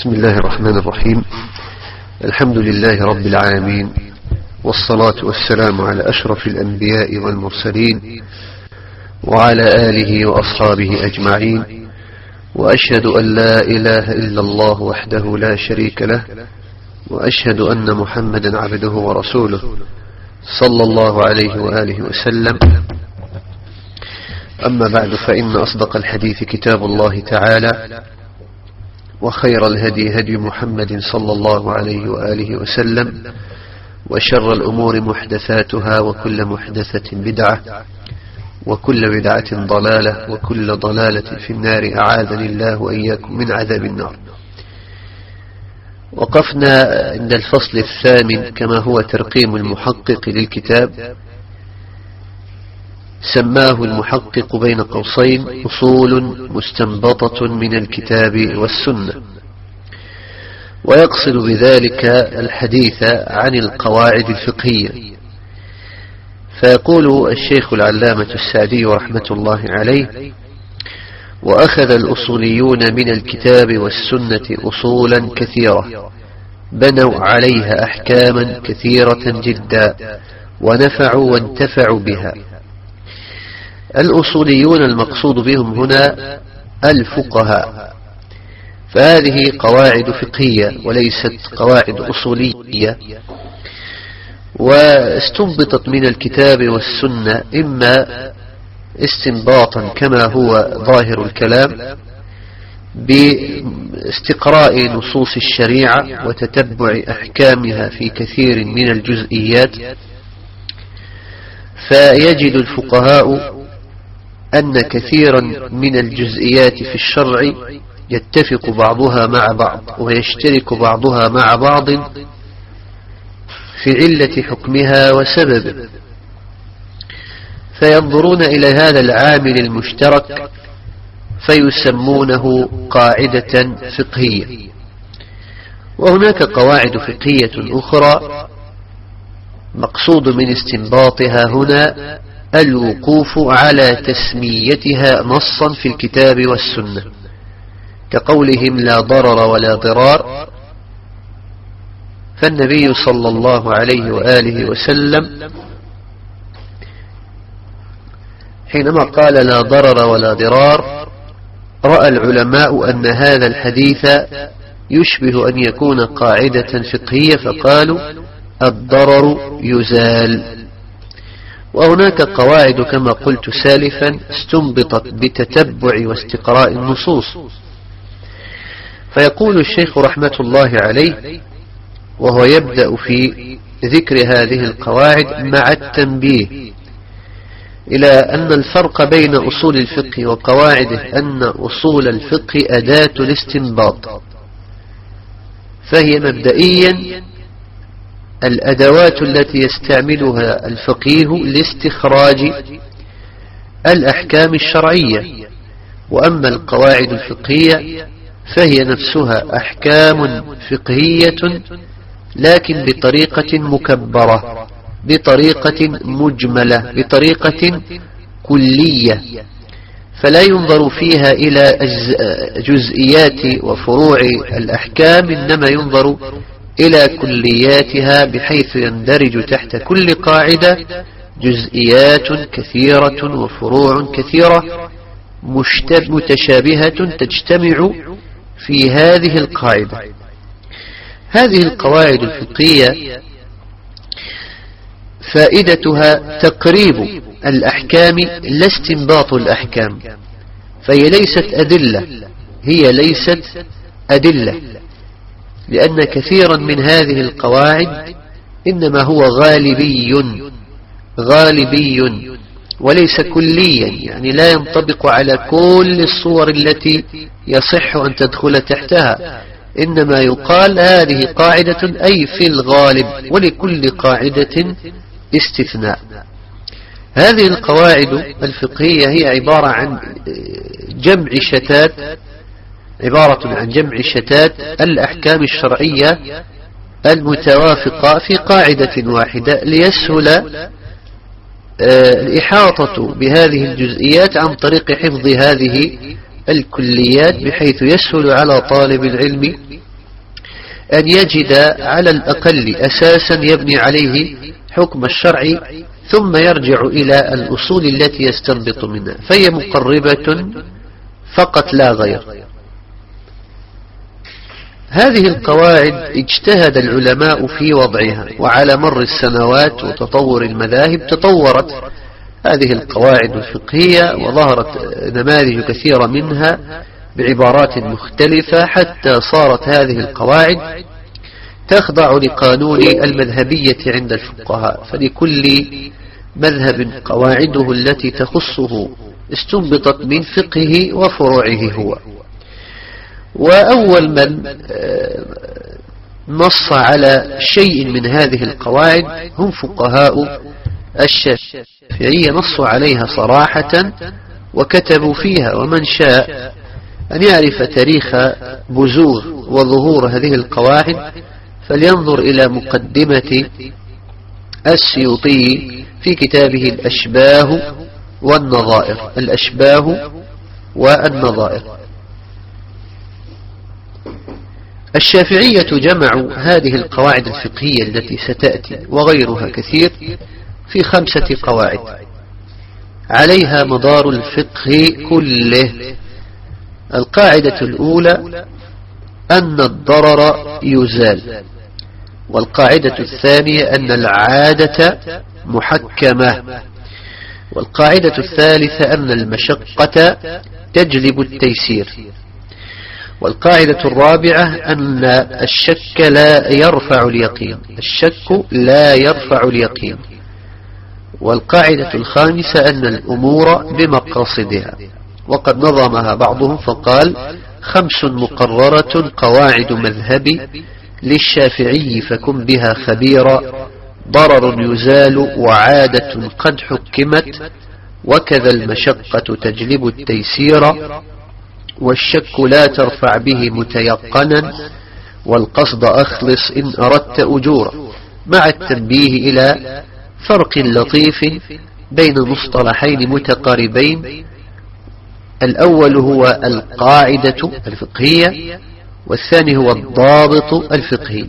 بسم الله الرحمن الرحيم. الحمد لله رب العالمين والصلاة والسلام على أشرف الأنبياء والمرسلين وعلى آله وأصحابه أجمعين. وأشهد أن لا إله إلا الله وحده لا شريك له وأشهد أن محمدا عبده ورسوله صلى الله عليه وآله وسلم. أما بعد فإن أصدق الحديث كتاب الله تعالى. وخير الهدي هدي محمد صلى الله عليه وآله وسلم وشر الأمور محدثاتها وكل محدثة بدعة وكل بدعة ضلالة وكل ضلالة في النار أعاذني الله وإياكم من عذاب النار. وقفنا عند الفصل الثامن كما هو ترقيم المحقق للكتاب سماه المحقق بين قوسين أصول مستنبطة من الكتاب والسنة. ويقصد بذلك الحديث عن القواعد الفقهية. فيقول الشيخ العلامة السعدي رحمة الله عليه وأخذ الأصوليون من الكتاب والسنة أصولا كثيرة بنوا عليها أحكاما كثيرة جدا ونفعوا وانتفعوا بها. الأصوليون المقصود بهم هنا الفقهاء. فهذه قواعد فقهية وليست قواعد أصولية. واستنبطت من الكتاب والسنة إما استنباطا كما هو ظاهر الكلام باستقراء نصوص الشريعة وتتبع أحكامها في كثير من الجزئيات. فيجد الفقهاء أن كثيرا من الجزئيات في الشرع يتفق بعضها مع بعض ويشترك بعضها مع بعض في علة حكمها وسببه فينظرون إلى هذا العامل المشترك فيسمونه قاعدة فقهية. وهناك قواعد فقهية أخرى مقصود من استنباطها هنا الوقوف على تسميتها نصا في الكتاب والسنة كقولهم لا ضرر ولا ضرار فالنبي صلى الله عليه وآله وسلم حينما قال لا ضرر ولا ضرار رأى العلماء أن هذا الحديث يشبه أن يكون قاعدة فقهية فقالوا الضرر يزال. وهناك قواعد كما قلت سالفا استنبطت بتتبع واستقراء النصوص. فيقول الشيخ رحمة الله عليه وهو يبدأ في ذكر هذه القواعد مع التنبيه إلى أن الفرق بين أصول الفقه وقواعده أن أصول الفقه أداة الاستنباط فهي مبدئيا الأدوات التي يستعملها الفقيه لاستخراج الأحكام الشرعية وأما القواعد الفقهية فهي نفسها أحكام فقهية لكن بطريقة مكبرة بطريقة مجملة بطريقة كلية. فلا ينظر فيها إلى جزئيات وفروع الأحكام إنما ينظر إلى كلياتها بحيث يندرج تحت كل قاعدة جزئيات كثيرة وفروع كثيرة متشابهة تجتمع في هذه القاعدة. هذه القواعد الفقهية فائدتها تقريب الأحكام لا استنباط الأحكام فهي ليست أدلة هي ليست أدلة. لأن كثيرا من هذه القواعد إنما هو غالبي غالبي وليس كليا يعني لا ينطبق على كل الصور التي يصح أن تدخل تحتها. إنما يقال هذه قاعدة أي في الغالب ولكل قاعدة استثناء. هذه القواعد الفقهية هي عبارة عن جمع شتات عبارة عن جمع شتات الأحكام الشرعية المتوافقة في قاعدة واحدة ليسهل آه، الإحاطة بهذه الجزئيات عن طريق حفظ هذه الكليات بحيث يسهل على طالب العلم أن يجد على الأقل أساسا يبني عليه حكم الشرع ثم يرجع إلى الأصول التي يستنبط منها فهي مقربة فقط لا غير. هذه القواعد اجتهد العلماء في وضعها وعلى مر السنوات وتطور المذاهب تطورت. هذه القواعد الفقهية وظهرت نماذج كثيرة منها بعبارات مختلفة حتى صارت هذه القواعد تخضع لقانون المذهبية عند الفقهاء. فلكل مذهب قواعده التي تخصه استنبطت من فقهه وفروعه هو. وأول من آه، نص على شيء من هذه القواعد هم فقهاء الشافعية. نصوا عليها صراحة وكتبوا فيها ومن شاء أن يعرف تاريخ بزوغ وظهور هذه القواعد فلينظر إلى مقدمة السيوطي في كتابه الأشباه والنظائر الأشباه والنظائر. الشافعية جمعوا هذه القواعد الفقهية التي ستأتي وغيرها كثير في خمسة قواعد. عليها مدار الفقه كله. القاعدة الأولى أن الضرر يزال. والقاعدة الثانية أن العادة محكمة. والقاعدة الثالثة أن المشقة تجلب التيسير. والقاعدة الرابعة أن الشك لا يرفع اليقين. الشك لا يرفع اليقين. والقاعدة الخامسة أن الأمور بمقاصدها. وقد نظمها بعضهم فقال خمس مقررة قواعد مذهبي للشافعي فكن بها خبيرا. ضرر يزال وعادة قد حكمت. وكذا المشقة تجلب التيسير. والشك لا ترفع به متيقنا والقصد أخلص إن أردت أجورا مع التنبيه إلى فرق لطيف بين مصطلحين متقاربين الأول هو القاعدة الفقهية والثاني هو الضابط الفقهي.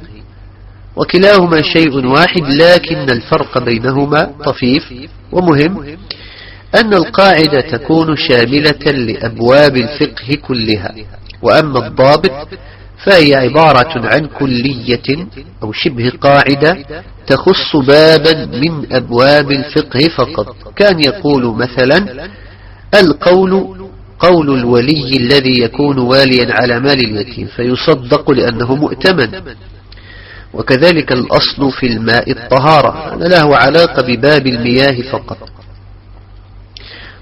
وكلاهما شيء واحد لكن الفرق بينهما طفيف ومهم. أن القاعدة تكون شاملة لأبواب الفقه كلها وأما الضابط فهي عبارة عن كلية أو شبه قاعدة تخص بابا من أبواب الفقه فقط. كان يقول مثلا القول قول الولي الذي يكون واليا على مال اليتيم فيصدق لأنه مؤتمن. وكذلك الأصل في الماء الطهارة له علاقة بباب المياه فقط.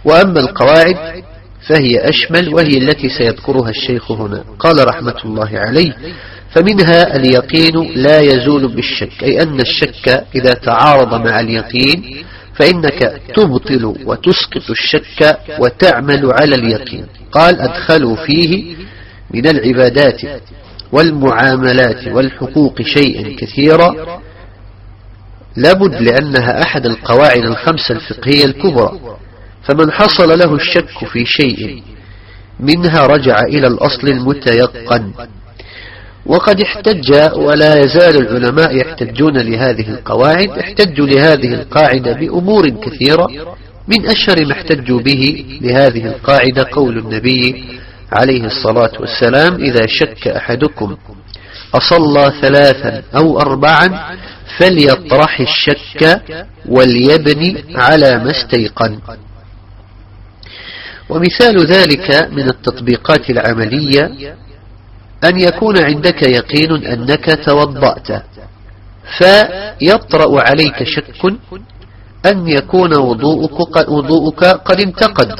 وأما القواعد فهي أشمل وهي التي سيذكرها الشيخ هنا. قال رحمة الله عليه فمنها اليقين لا يزول بالشك أي أن الشك إذا تعارض مع اليقين فإنك تبطل وتسقط الشك وتعمل على اليقين. قال أدخلوا فيه من العبادات والمعاملات والحقوق شيئا كثيرا. لابد لأنها أحد القواعد الخمسة الفقهية الكبرى. فمن حصل له الشك في شيء منها رجع إلى الأصل المتيقن. وقد احتج ولا يزال العلماء يحتجون لهذه القواعد احتجوا لهذه القاعدة بأمور كثيرة. من أشهر ما احتجوا به لهذه القاعدة قول النبي عليه الصلاة والسلام إذا شك أحدكم أصلى ثلاثا أو أربعا فليطرح الشك وليبني على ما استيقن. ومثال ذلك من التطبيقات العملية أن يكون عندك يقين أنك توضأت فيطرأ عليك شك أن يكون وضوءك, قد انتقد.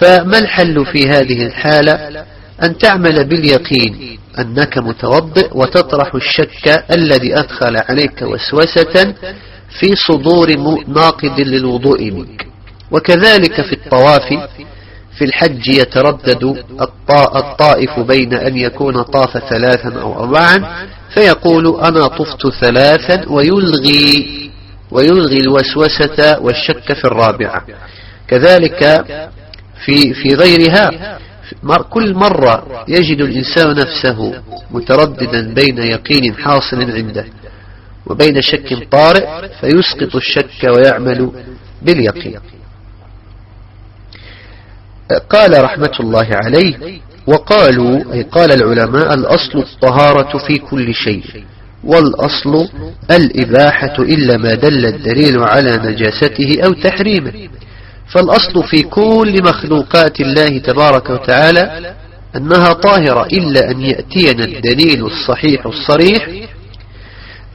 فما الحل في هذه الحالة؟ أن تعمل باليقين أنك متوضئ وتطرح الشك الذي أدخل عليك وسوسة في صدور ناقد للوضوء منك. وكذلك في الطواف في الحج يتردد الطائف بين أن يكون طاف ثلاثا أو أربعا فيقول أنا طفت ثلاثا ويلغي ويلغي الوسوسة والشك في الرابعة. كذلك في في غيرها كل مرة يجد الإنسان نفسه مترددا بين يقين حاصل عنده وبين شك طارئ فيسقط الشك ويعمل باليقين. قال رحمة الله عليه وقالوا أي قال العلماء الأصل الطهارة في كل شيء والأصل الإباحة إلا ما دل الدليل على نجاسته أو تحريمه. فالأصل في كل مخلوقات الله تبارك وتعالى أنها طاهرة إلا أن يأتينا الدليل الصحيح الصريح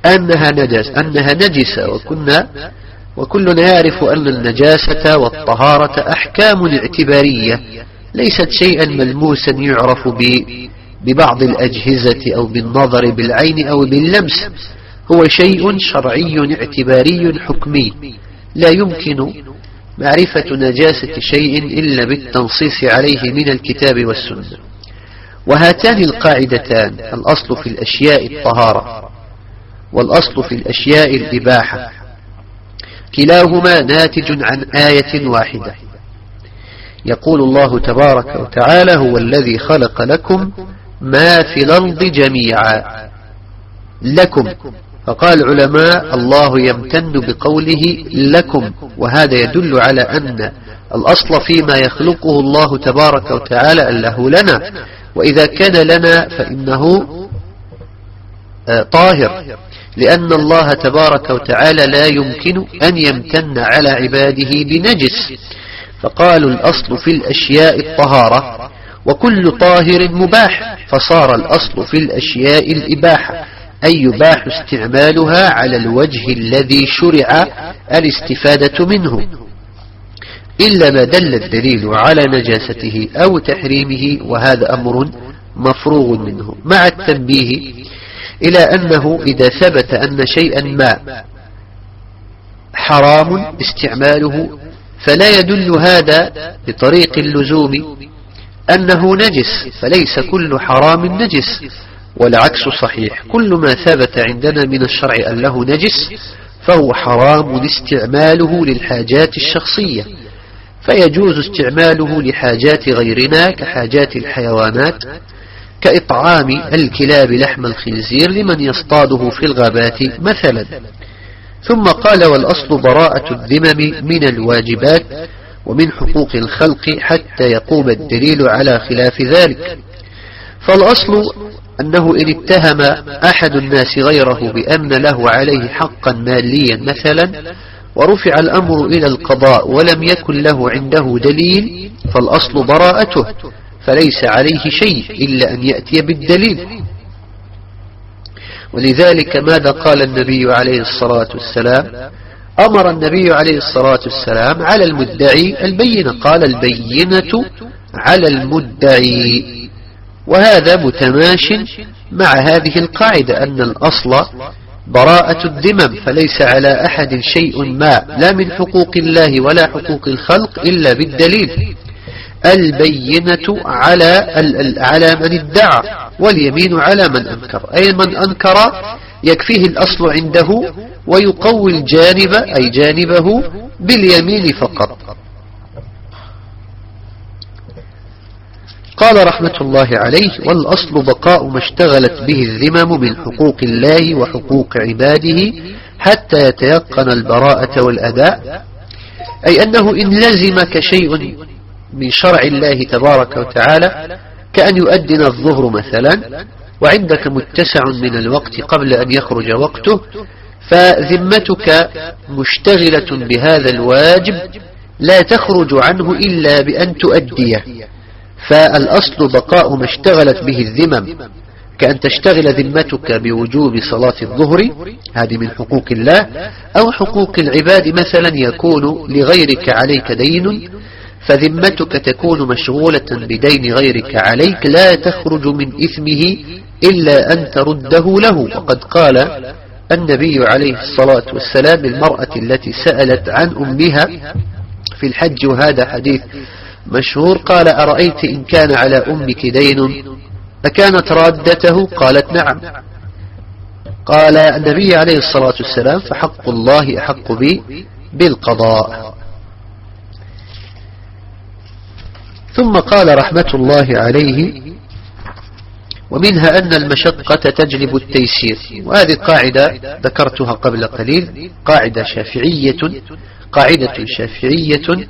أنها نجس أنها نجسة وكنا وكلنا يعرف أن النجاسة والطهارة أحكام اعتبارية ليست شيئا ملموسا يعرف ببعض الأجهزة أو بالنظر بالعين أو باللمس. هو شيء شرعي اعتباري حكمي. لا يمكن معرفة نجاسة شيء إلا بالتنصيص عليه من الكتاب والسنة. وهاتان القاعدتان الأصل في الأشياء الطهارة والأصل في الأشياء الإباحة. كلاهما ناتج عن آية واحدة. يقول الله تبارك وتعالى هو الذي خلق لكم ما في الأرض جميعا لكم. فقال العلماء الله يمتن بقوله لكم وهذا يدل على أن الأصل فيما يخلقه الله تبارك وتعالى أنه لنا وإذا كان لنا فإنه آه، طاهر. لأن الله تبارك وتعالى لا يمكن أن يمتن على عباده بنجس. فقالوا الأصل في الأشياء الطهارة وكل طاهر مباح فصار الأصل في الأشياء الإباحة أي يباح استعمالها على الوجه الذي شرع الاستفادة منه. إلا ما دل الدليل على نجاسته أو تحريمه وهذا أمر مفروغ منه. مع التنبيه إلى أنه إذا ثبت أن شيئا ما حرام استعماله فلا يدل هذا بطريق اللزوم أنه نجس فليس كل حرام نجس والعكس صحيح. كل ما ثبت عندنا من الشرع أن له نجس فهو حرام استعماله للحاجات الشخصية. فيجوز استعماله لحاجات غيرنا كحاجات الحيوانات كإطعام الكلاب لحم الخنزير لمن يصطاده في الغابات مثلا. ثم قال والأصل براءة الذمم من الواجبات ومن حقوق الخلق حتى يقوم الدليل على خلاف ذلك. فالأصل أنه إن اتهم أحد الناس غيره بأن له عليه حقا ماليا مثلا ورفع الأمر إلى القضاء ولم يكن له عنده دليل فالأصل براءته. فليس عليه شيء إلا أن يأتي بالدليل. ولذلك ماذا قال النبي عليه الصلاة والسلام؟ أمر النبي عليه الصلاة والسلام على المدعي البينة قال البينة على المدعي. وهذا متماش مع هذه القاعدة أن الأصل براءة الذمم فليس على أحد شيء ما لا من حقوق الله ولا حقوق الخلق إلا بالدليل. البينة على على من ادعى واليمين على من أنكر. أي من أنكر يكفيه الأصل عنده ويقوي الجانب أي جانبه باليمين فقط. قال رحمة الله عليه والأصل بقاء ما اشتغلت به الذمم من حقوق الله وحقوق عباده حتى يتيقن البراءة والأداء. أي أنه إن لزمك شيء من شرع الله تبارك وتعالى كأن يؤدن الظهر مثلا وعندك متسع من الوقت قبل أن يخرج وقته فذمتك مشتغلة بهذا الواجب لا تخرج عنه إلا بأن تؤديه فالأصل بقاء ما اشتغلت به الذمم كأن تشتغل ذمتك بوجوب صلاة الظهر هذه من حقوق الله أو حقوق العباد مثلا يكون لغيرك عليك دين فذمتك تكون مشغولة بدين غيرك عليك لا تخرج من إثمه إلا أن ترده له. وقد قال النبي عليه الصلاة والسلام المرأة التي سألت عن أمها في الحج وهذا حديث مشهور قال أرأيت إن كان على أمك دين؟ أكانت رادته؟ قالت نعم. قال النبي عليه الصلاة والسلام فحق الله أحق بي بالقضاء. ثم قال رحمة الله عليه ومنها أن المشقة تجلب التيسير. وهذه قاعدة ذكرتها قبل قليل قاعدة شافعية قاعدة شافعية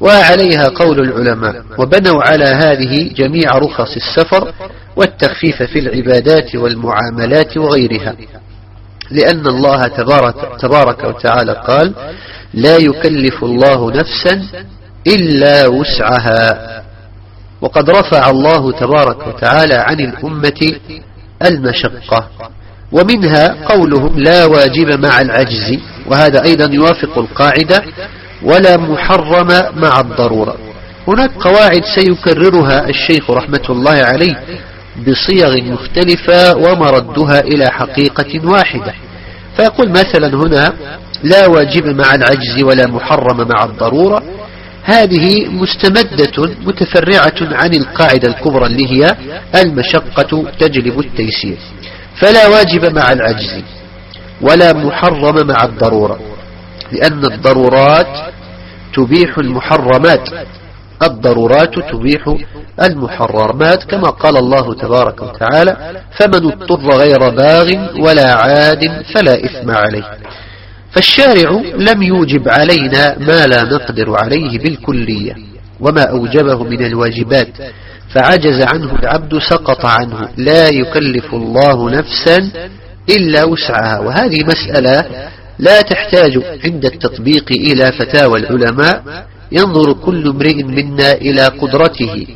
وعليها قول العلماء. وبنوا على هذه جميع رخص السفر والتخفيف في العبادات والمعاملات وغيرها. لأن الله تبارك, تبارك وتعالى قال لا يكلف الله نفسا إلا وسعها. وقد رفع الله تبارك وتعالى عن الأمة المشقة. ومنها قولهم لا واجب مع العجز وهذا أيضا يوافق القاعدة ولا محرم مع الضرورة. هناك قواعد سيكررها الشيخ رحمة الله عليه بصيغ مختلفة ومردها إلى حقيقة واحدة. فيقول مثلا هنا لا واجب مع العجز ولا محرم مع الضرورة. هذه مستمدة متفرعة عن القاعدة الكبرى اللي هي المشقة تجلب التيسير. فلا واجب مع العجز ولا محرم مع الضرورة لأن الضرورات تبيح المحرمات. الضرورات تبيح المحرمات كما قال الله تبارك وتعالى فمن اضطر غير باغ ولا عاد فلا إثم عليه. فالشارع لم يوجب علينا ما لا نقدر عليه بالكلية وما أوجبه من الواجبات. فعجز عنه العبد سقط عنه. لا يكلف الله نفسا إلا وسعها. وهذه مسألة لا تحتاج عند التطبيق إلى فتاوى العلماء. ينظر كل امرئ منا إلى قدرته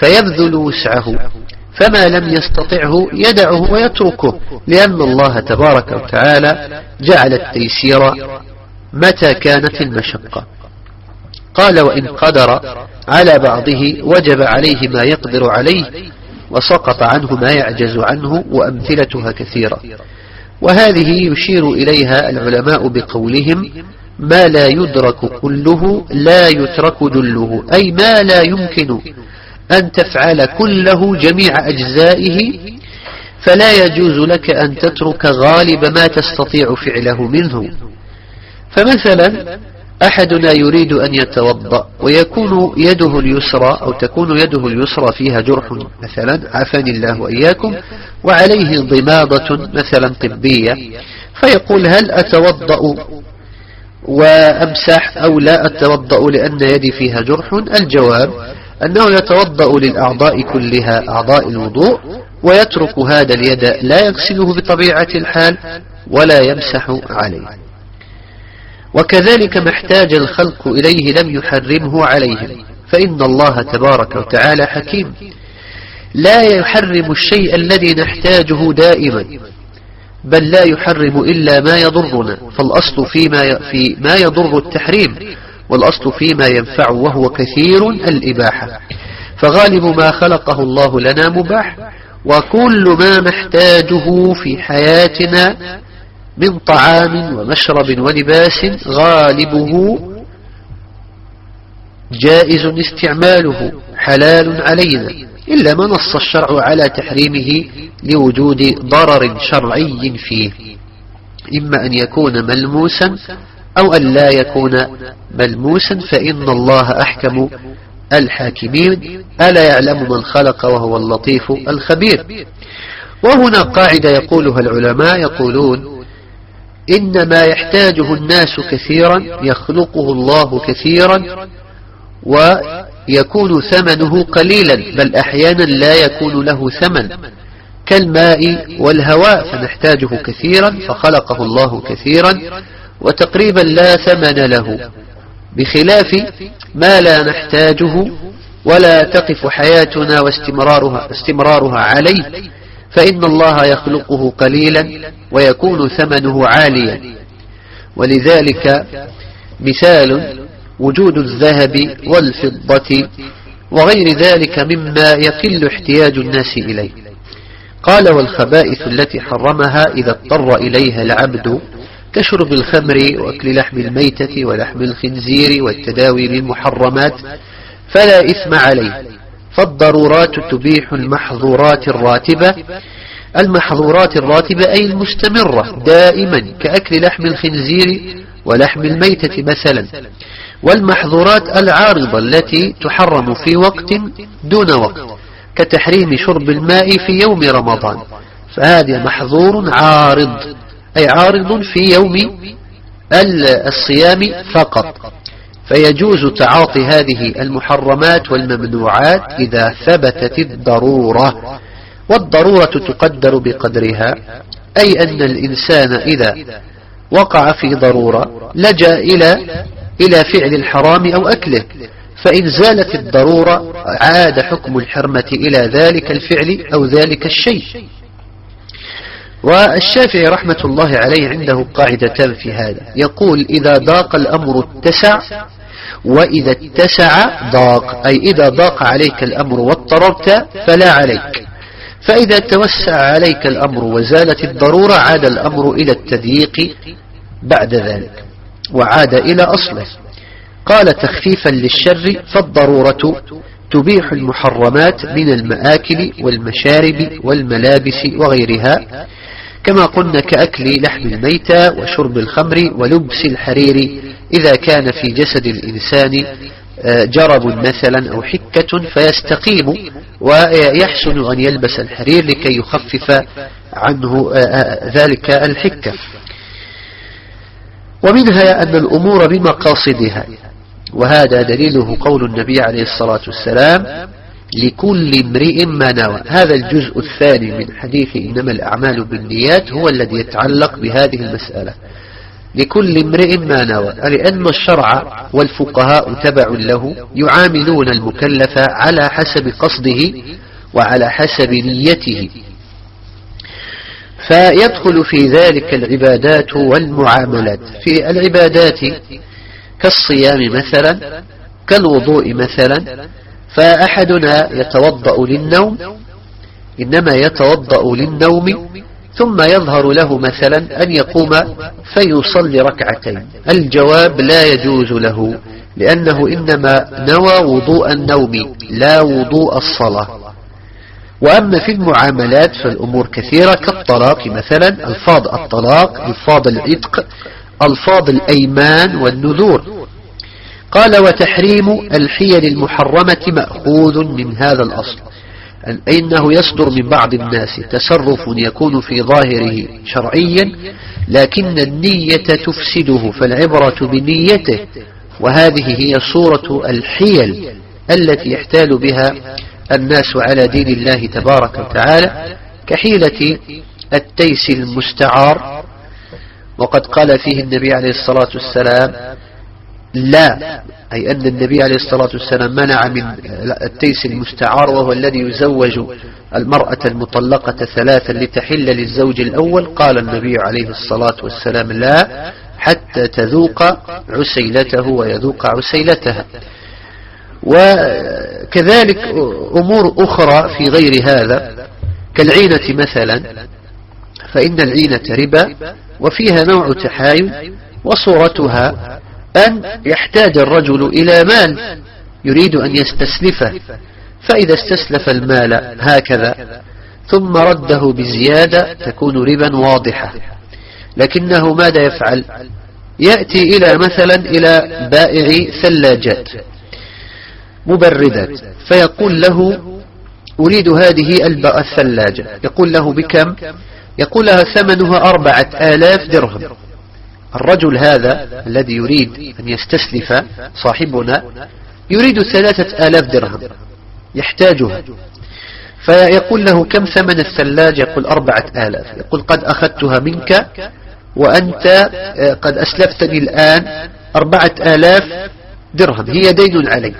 فيبذل وسعه. فما لم يستطعه يدعه ويتركه لأن الله تبارك وتعالى جعل التيسير متى كانت المشقة. قال وإن قدر على بعضه وجب عليه ما يقدر عليه وسقط عنه ما يعجز عنه وأمثلتها كثيرة وهذه يشير إليها العلماء بقولهم ما لا يدرك كله لا يترك جله أي ما لا يمكن أن تفعل كله جميع أجزائه فلا يجوز لك أن تترك غالب ما تستطيع فعله منه. فمثلا أحدنا يريد أن يتوضأ ويكون يده اليسرى أو تكون يده اليسرى فيها جرح مثلا عافاني الله وإياكم وعليه ضماضة مثلا طبية. فيقول هل أتوضأ وأمسح أو لا أتوضأ لأن يدي فيها جرح؟ الجواب أنه يتوضأ للأعضاء كلها أعضاء الوضوء ويترك هذا اليد لا يغسله بطبيعة الحال ولا يمسح عليه. وكذلك ما احتاج الخلق إليه لم يحرمه عليهم فإن الله تبارك وتعالى حكيم. لا يحرم الشيء الذي نحتاجه دائما بل لا يحرم إلا ما يضرنا فالأصل فيما, في ما يضر التحريم. والأصل فيما ينفع وهو كثير الإباحة. فغالب ما خلقه الله لنا مباح وكل ما نحتاجه في حياتنا من طعام ومشرب ولباس غالبه جائز استعماله حلال علينا إلا ما نص الشرع على تحريمه لوجود ضرر شرعي فيه. إما أن يكون ملموسا أو أن لا يكون ملموسا فإن الله أحكم الحاكمين. ألا يعلم من خلق وهو اللطيف الخبير. وهنا قاعدة يقولها العلماء يقولون إن ما يحتاجه الناس كثيرا يخلقه الله كثيرا ويكون ثمنه قليلا بل أحيانا لا يكون له ثمن. كالماء والهواء فنحتاجه كثيرا فخلقه الله كثيرا. وتقريبا لا ثمن له. بخلاف ما لا نحتاجه ولا تقف حياتنا واستمرارها استمرارها عليه فإن الله يخلقه قليلا ويكون ثمنه عاليا. ولذلك مثال وجود الذهب والفضة وغير ذلك مما يقل احتياج الناس إليه. قال والخبائث التي حرمها إذا اضطر إليها العبد كشرب الخمر وأكل لحم الميتة ولحم الخنزير والتداوي بالمحرمات فلا إثم عليه. فالضرورات تبيح المحظورات الراتبة. المحظورات الراتبة أي المستمرة دائما كأكل لحم الخنزير ولحم الميتة مثلا. والمحظورات العارضة التي تحرم في وقت دون وقت كتحريم شرب الماء في يوم رمضان. فهذا محظور عارض. أي عارض في يوم الصيام فقط. فيجوز تعاطي هذه المحرمات والممنوعات إذا ثبتت الضرورة. والضرورة تقدر بقدرها أي أن الإنسان إذا وقع في ضرورة لجأ إلى إلى فعل الحرام أو أكله. فإن زالت الضرورة عاد حكم الحرمة إلى ذلك الفعل أو ذلك الشيء. والشافعي رحمة الله عليه عنده قاعدتان في هذا. يقول إذا ضاق الأمر اتسع وإذا اتسع ضاق. أي إذا ضاق عليك الأمر واضطررت فلا عليك. فإذا توسع عليك الأمر وزالت الضرورة عاد الأمر إلى التضييق بعد ذلك وعاد إلى أصله. قال تخفيفا للشر فالضرورة تبيح المحرمات من المآكل والمشارب والملابس وغيرها كما قلنا كأكل لحم الميتة وشرب الخمر ولبس الحرير إذا كان في جسد الإنسان آه، جرب مثلا أو حكة فيستقيم ويحسن أن يلبس الحرير لكي يخفف عنه آه، آه، ذلك الحكة. ومنها أن الأمور بمقاصدها وهذا دليله قول النبي عليه الصلاة والسلام لكل امرئ ما نوى. هذا الجزء الثاني من حديث إنما الأعمال بالنيات هو الذي يتعلق بهذه المسألة. لكل امرئ ما نوى. لأن الشرع والفقهاء تبع له يعاملون المكلف على حسب قصده وعلى حسب نيته. فيدخل في ذلك العبادات والمعاملات. في العبادات كالصيام مثلا كالوضوء مثلا فأحدنا يتوضأ للنوم إنما يتوضأ للنوم ثم يظهر له مثلا أن يقوم فيصلي ركعتين. الجواب لا يجوز له لأنه إنما نوى وضوء النوم لا وضوء الصلاة. وأما في المعاملات فالأمور كثيرة كالطلاق مثلا ألفاظ الطلاق ألفاظ العتق ألفاظ الأيمان والنذور. قال وتحريم الحيل المحرمة مأخوذ من هذا الأصل إنه يصدر من بعض الناس تصرف يكون في ظاهره شرعيا لكن النية تفسده فالعبرة بنيته وهذه هي صورة الحيل التي يحتال بها الناس على دين الله تبارك وتعالى كحيلة التيس المستعار. وقد قال فيه النبي عليه الصلاة والسلام لا. أي أن النبي عليه الصلاة والسلام منع من التيس المستعار وهو الذي يزوج المرأة المطلقة ثلاثا لتحل للزوج الأول. قال النبي عليه الصلاة والسلام لا حتى تذوق عسيلته ويذوق عسيلتها. وكذلك أمور أخرى في غير هذا. كالعينة مثلا فإن العينة ربا وفيها نوع تحايل وصورتها أن يحتاج الرجل إلى مال يريد أن يستسلفه فإذا استسلف المال هكذا ثم رده بزيادة تكون ربا واضحة. لكنه ماذا يفعل؟ يأتي إلى مثلا إلى بائع ثلاجات مبردات فيقول له أريد هذه الثلاجة. يقول له بكم؟ يقول لها ثمنها أربعة آلاف درهم. الرجل هذا الذي يريد أن يستسلف صاحبنا يريد ثلاثة آلاف درهم يحتاجها. فيقول له كم ثمن الثلاجة؟ يقول أربعة آلاف. يقول قد أخذتها منك وأنت آه، قد أسلفتني الآن أربعة آلاف درهم. هي دين علي.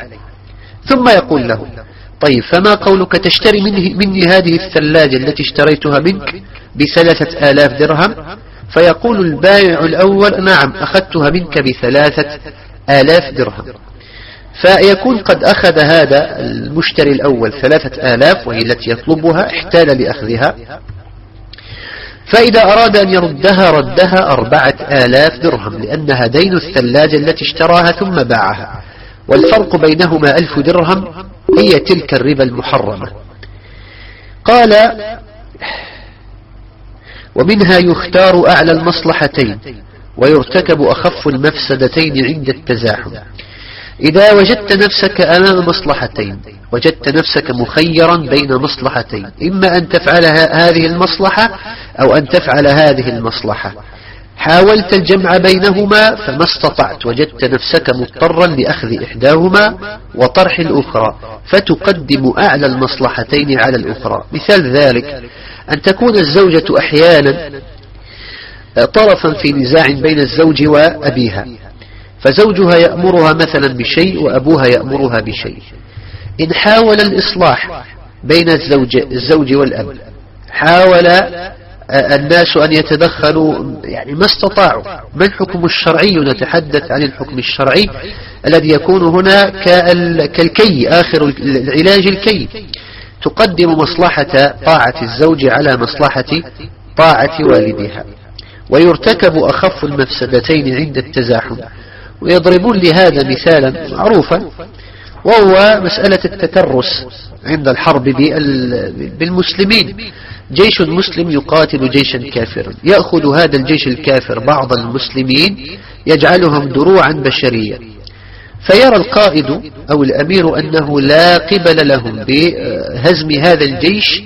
ثم يقول له طيب فما قولك تشتري مني, مني هذه الثلاجة التي اشتريتها منك بثلاثة آلاف درهم؟ فيقول البائع الأول نعم أخذتها منك بثلاثة آلاف درهم. فيكون قد أخذ هذا المشتري الأول ثلاثة آلاف وهي التي يطلبها احتال لأخذها. فإذا أراد أن يردها ردها أربعة آلاف درهم لأنها دين الثلاجة التي اشتراها ثم باعها. والفرق بينهما ألف درهم هي تلك الربا المحرمة. قال ومنها يختار أعلى المصلحتين ويرتكب أخف المفسدتين عند التزاحم. إذا وجدت نفسك أمام مصلحتين وجدت نفسك مخيرا بين مصلحتين إما أن تفعل هذه المصلحة أو أن تفعل هذه المصلحة. حاولت الجمع بينهما فما استطعت. وجدت نفسك مضطرا لأخذ إحداهما وطرح الأخرى فتقدم أعلى المصلحتين على الأخرى. مثال ذلك أن تكون الزوجة أحيانا طرفا في نزاع بين الزوج وأبيها فزوجها يأمرها مثلا بشيء وأبوها يأمرها بشيء. إن حاول الإصلاح بين الزوج, الزوج والأب حاول الناس أن يتدخلوا يعني ما استطاعوا. ما الحكم الشرعي؟ نتحدث عن الحكم الشرعي الذي يكون هنا كالكي آخر العلاج الكي. تقدم مصلحة طاعة الزوج على مصلحة طاعة والدها ويرتكب أخف المفسدتين عند التزاحم. ويضربون لهذا مثالا معروفا وهو مسألة التترس عند الحرب بالمسلمين. جيش مسلم يقاتل جيشا كافرا. يأخذ هذا الجيش الكافر بعض المسلمين يجعلهم دروعا بشرية. فيرى القائد أو الأمير أنه لا قبل لهم بهزم هذا الجيش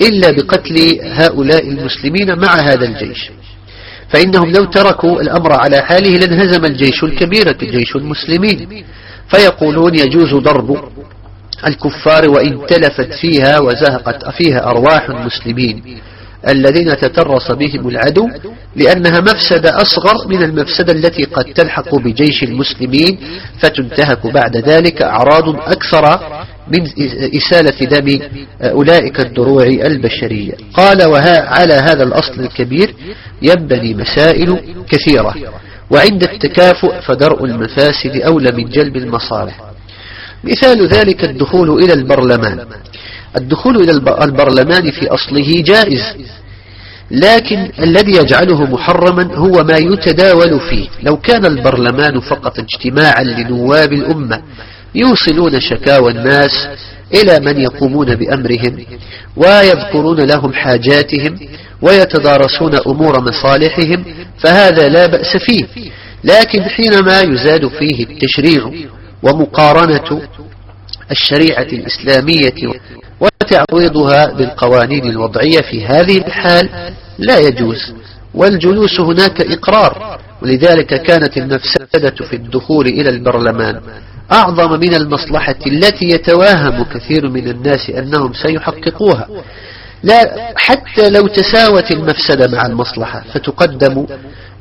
إلا بقتل هؤلاء المسلمين مع هذا الجيش. فإنهم لو تركوا الأمر على حاله لانهزم الجيش الكبير جيش المسلمين. فيقولون يجوز ضرب الكفار وإن تلفت فيها وزهقت فيها أرواح المسلمين الذين تترص بهم العدو لأنها مفسدة أصغر من المفسدة التي قد تلحق بجيش المسلمين فتنتهك بعد ذلك أعراض أكثر من إسالة دم أولئك الدروع البشرية. قال وها على هذا الأصل الكبير ينبني مسائل كثيرة. وعند التكافؤ فدرء المفاسد أولى من جلب المصالح. مثال ذلك الدخول إلى البرلمان. الدخول إلى البرلمان في أصله جائز لكن الذي يجعله محرما هو ما يتداول فيه. لو كان البرلمان فقط اجتماعا لنواب الأمة يوصلون شكاوى الناس إلى من يقومون بأمرهم ويذكرون لهم حاجاتهم ويتدارسون أمور مصالحهم فهذا لا بأس فيه. لكن حينما يزاد فيه التشريع ومقارنة الشريعة الإسلامية وتعويضها بالقوانين الوضعية في هذه الحال لا يجوز. والجلوس هناك إقرار. ولذلك كانت المفسدة في الدخول إلى البرلمان أعظم من المصلحة التي يتواهم كثير من الناس أنهم سيحققوها. لا حتى لو تساوت المفسدة مع المصلحة فتقدم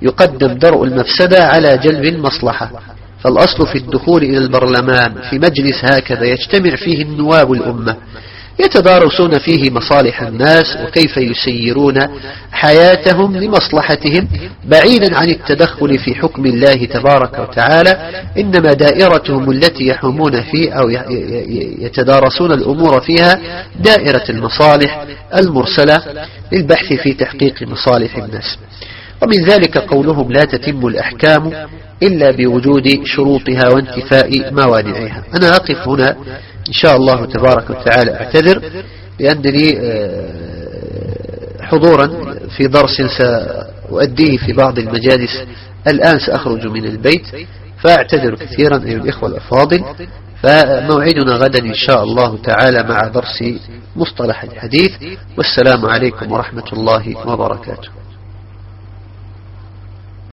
يقدم درء المفسدة على جلب المصلحة. فالأصل في الدخول إلى البرلمان في مجلس هكذا يجتمع فيه النواب الأمة. يتدارسون فيه مصالح الناس وكيف يسيرون حياتهم لمصلحتهم بعيدا عن التدخل في حكم الله تبارك وتعالى إنما دائرتهم التي يحومون فيه أو يتدارسون الأمور فيها دائرة المصالح المرسلة للبحث في تحقيق مصالح الناس. ومن ذلك قولهم لا تتم الأحكام إلا بوجود شروطها وانتفاء موانعها. أنا أقف هنا إن شاء الله تبارك وتعالى. أعتذر لأنني آه، حضورا في درس سأؤديه في بعض المجالس. الآن سأخرج من البيت فأعتذر كثيرا أيها الإخوة الأفاضل. فموعدنا غدا إن شاء الله تعالى مع درس مصطلح الحديث. والسلام عليكم ورحمة الله وبركاته.